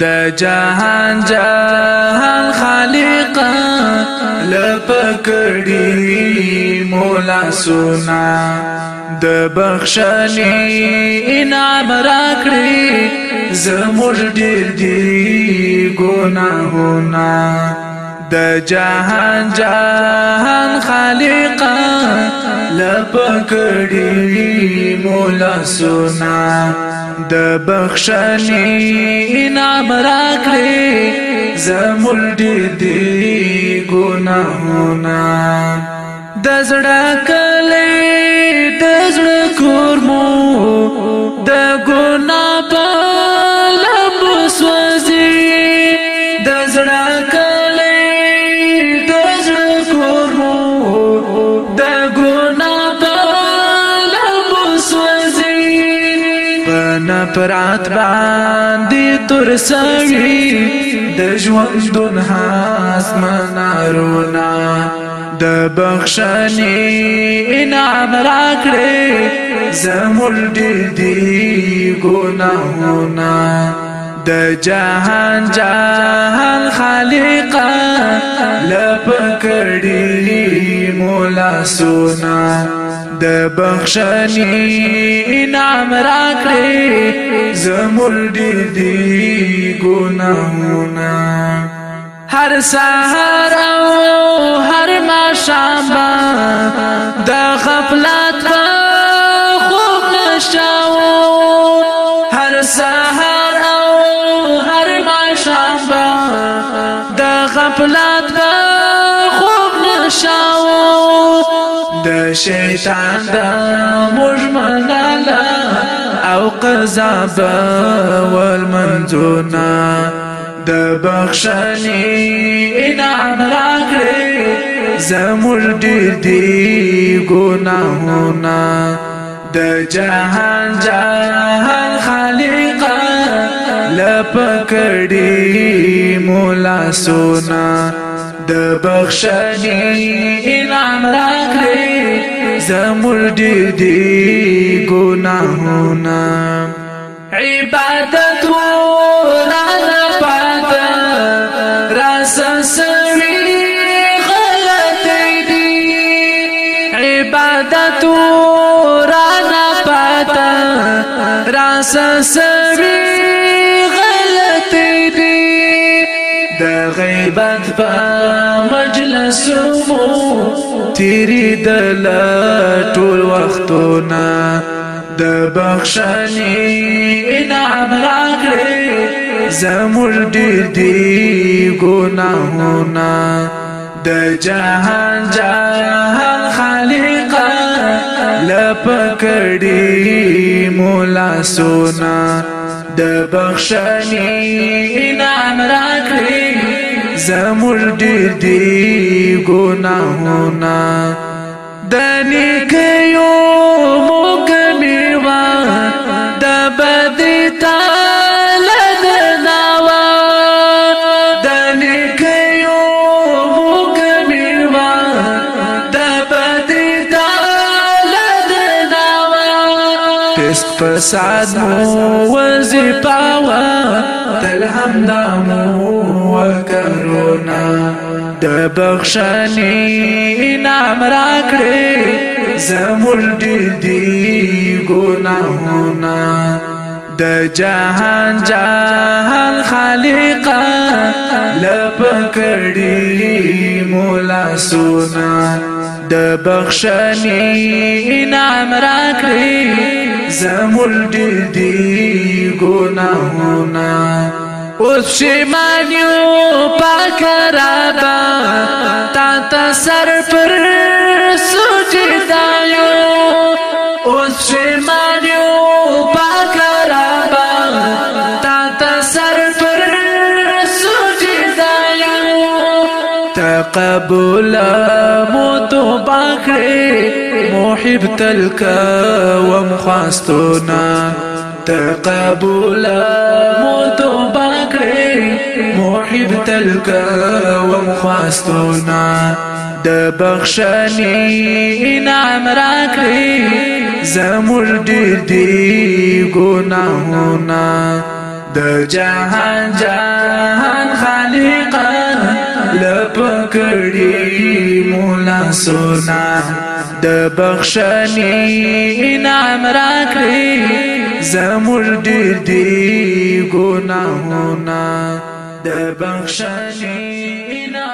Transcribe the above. د جهان جهان خالق لپکړی مولا سنا د بخښنې انعام راکړي زموږ ډېر دي ګناهونه د جهان جهان خالق لپکړی مولا سنا د بخشنی انعام راکړي زمول دې دې ګناهونه د زړه کله د زړه کور مو د پرات باندې تر سوي د ژوندون حاس منارونا د بخښنې انعام راکړې زمول دې دې ګناهونه د جهان جهان خالقا لپکړې مولا سونا د بخشنی انعام را کړې زمول دې دې ګناهونه هر سحر او هر ماښام د غفلت په د شیطان دا مجمنالا او قضا والمنزونا د بخشنی انعام راکړي زموږ ډېر دي ګناهونه د جهان جهان خالقا لپکړي مولا سونا د بخشنی انعام زمور ډېر دي ګناهونه عبادت ورا نه پات راس سوي غلط دي عبادت ورا نه پات راس سوي غلط دي د غیبت په مجلس مو تیری د ټول وختونه د بخښنې انعام راکړې زموږ ډېر دي ګناهونه د جهان جهان خالقه لپکړې مولا سونا د بخشنی انعام راکړي زموږ ډېر دي ګناهونه د نیکیو فساد مو وظیفه وه تل همدا مو وکرونا د بخښنې نام راکړې زمول دي دي ګناهونه د جهان جهان خالقا لبکړې مولا سونه د بخشنی انعام را کړی زمول دل دی گناهونه اوس شمانیو پاک را با تا تا سر پر سو تقبل باخي محب تلك ومخاستنا تقبل باخي محب تلك ومخاستنا دبخشني نعم انعام راکړي زمور دې دې ګناهونه د جهان جهان خالقا کړی مولا سنا د بخښنې انعام را کړی زمور دې دې ګناهونه د بخښنې انعام